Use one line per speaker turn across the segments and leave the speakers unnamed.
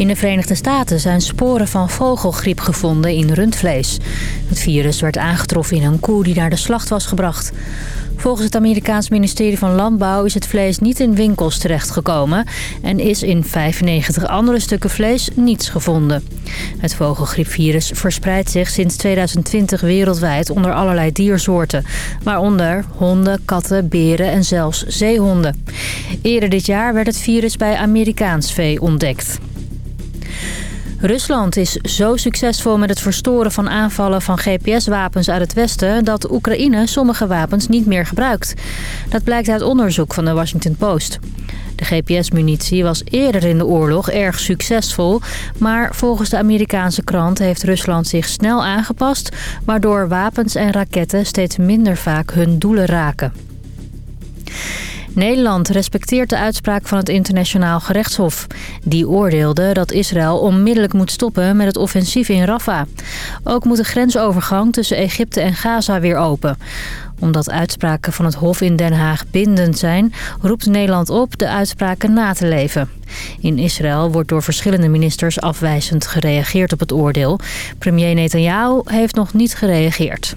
In de Verenigde Staten zijn sporen van vogelgriep gevonden in rundvlees. Het virus werd aangetroffen in een koe die naar de slacht was gebracht. Volgens het Amerikaans ministerie van Landbouw is het vlees niet in winkels terechtgekomen... en is in 95 andere stukken vlees niets gevonden. Het vogelgriepvirus verspreidt zich sinds 2020 wereldwijd onder allerlei diersoorten... waaronder honden, katten, beren en zelfs zeehonden. Eerder dit jaar werd het virus bij Amerikaans vee ontdekt. Rusland is zo succesvol met het verstoren van aanvallen van GPS-wapens uit het westen... dat Oekraïne sommige wapens niet meer gebruikt. Dat blijkt uit onderzoek van de Washington Post. De GPS-munitie was eerder in de oorlog erg succesvol... maar volgens de Amerikaanse krant heeft Rusland zich snel aangepast... waardoor wapens en raketten steeds minder vaak hun doelen raken. Nederland respecteert de uitspraak van het internationaal gerechtshof. Die oordeelde dat Israël onmiddellijk moet stoppen met het offensief in Rafah. Ook moet de grensovergang tussen Egypte en Gaza weer open. Omdat uitspraken van het Hof in Den Haag bindend zijn... roept Nederland op de uitspraken na te leven. In Israël wordt door verschillende ministers afwijzend gereageerd op het oordeel. Premier Netanyahu heeft nog niet gereageerd.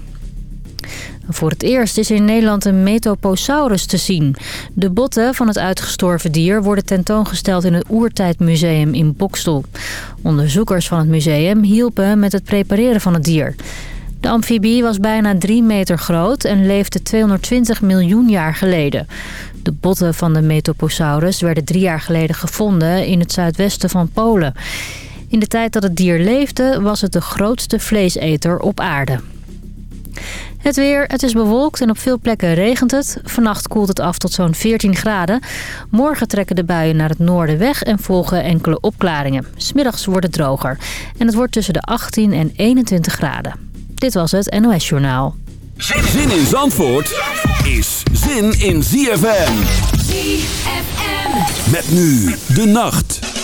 Voor het eerst is in Nederland een Metoposaurus te zien. De botten van het uitgestorven dier worden tentoongesteld in het Oertijdmuseum in Bokstel. Onderzoekers van het museum hielpen met het prepareren van het dier. De amfibie was bijna 3 meter groot en leefde 220 miljoen jaar geleden. De botten van de Metoposaurus werden drie jaar geleden gevonden in het zuidwesten van Polen. In de tijd dat het dier leefde was het de grootste vleeseter op aarde. Het weer, het is bewolkt en op veel plekken regent het. Vannacht koelt het af tot zo'n 14 graden. Morgen trekken de buien naar het noorden weg en volgen enkele opklaringen. Smiddags wordt het droger. En het wordt tussen de 18 en 21 graden. Dit was het NOS Journaal.
Zin in Zandvoort is zin in ZFM. ZFM. Met nu de nacht.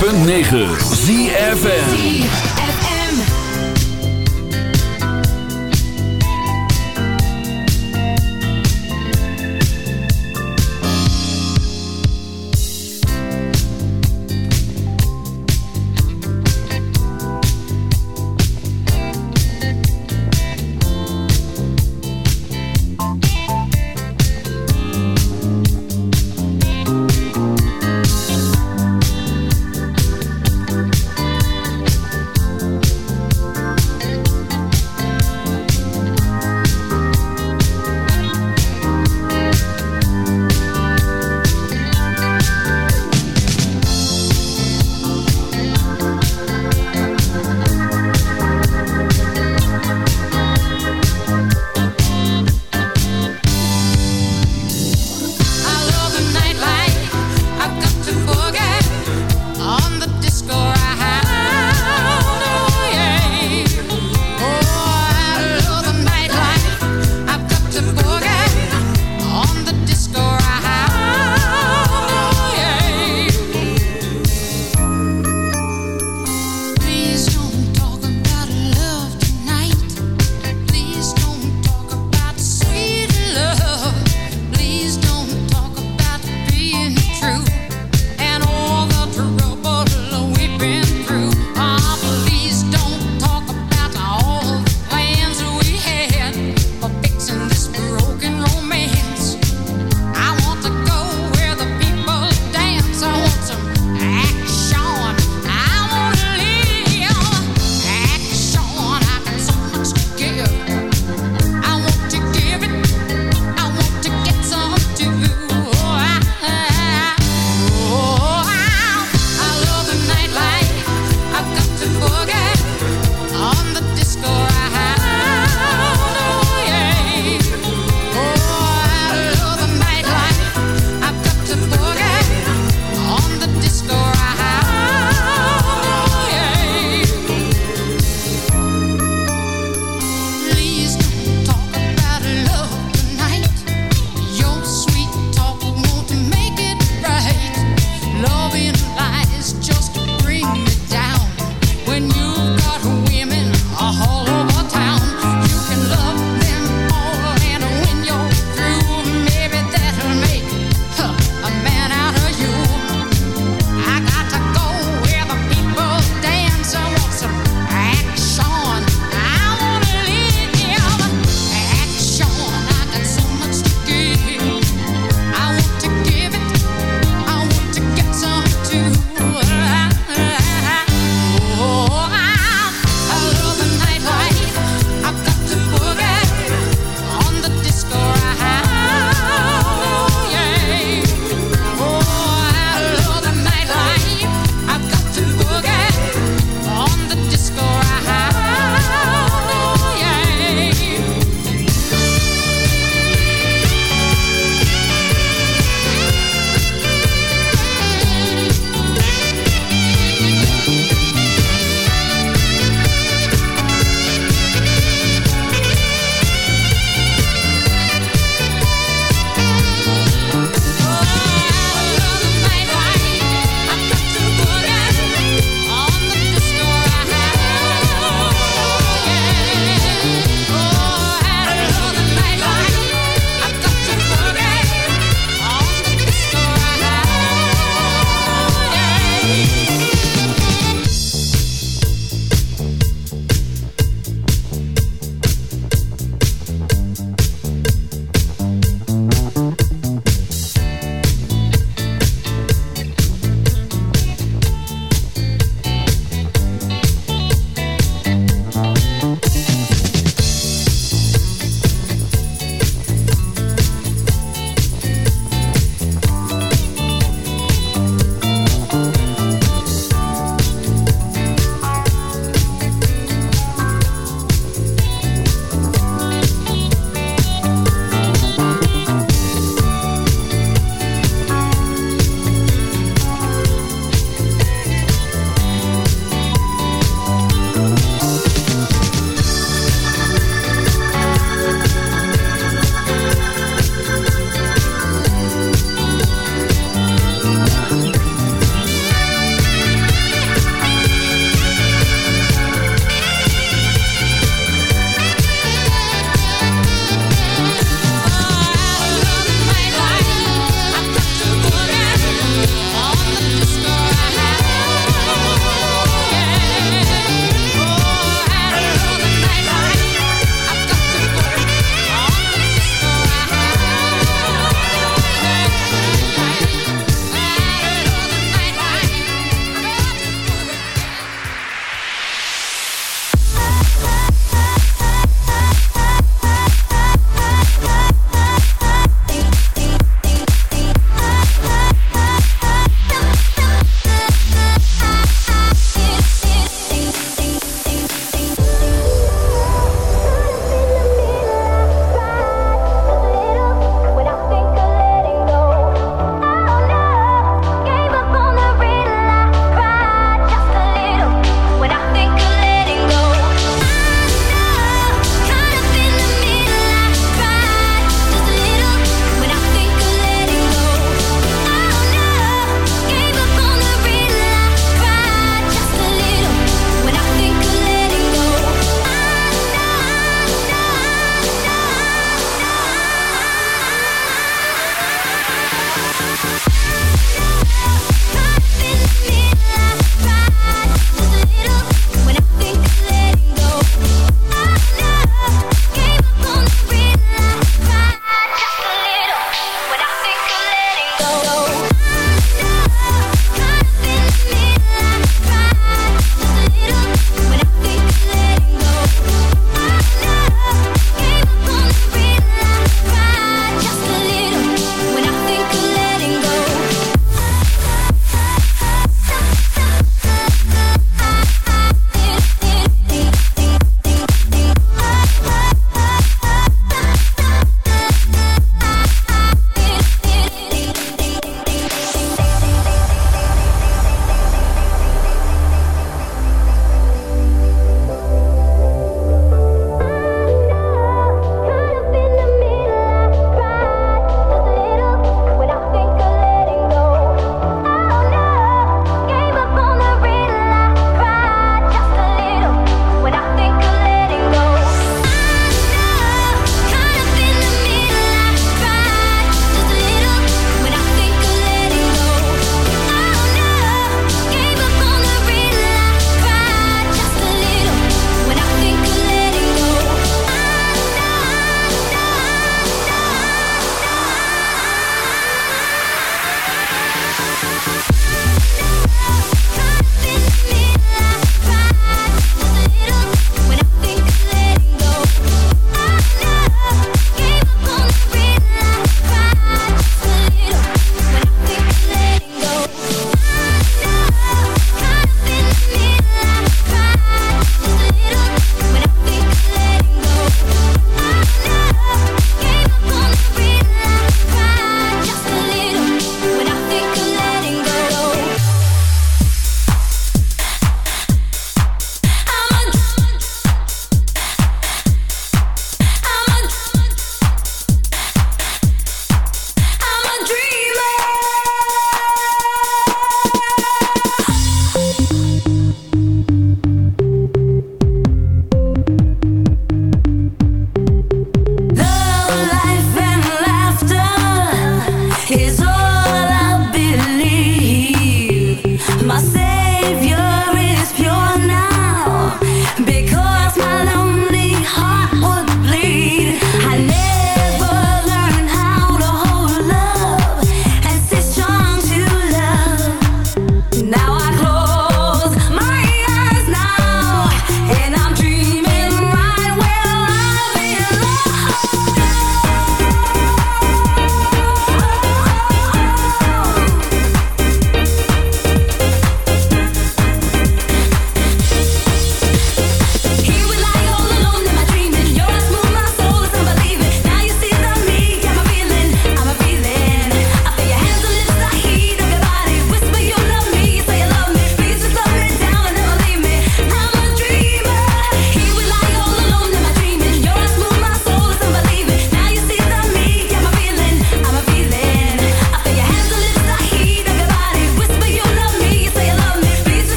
106.9 ZFM.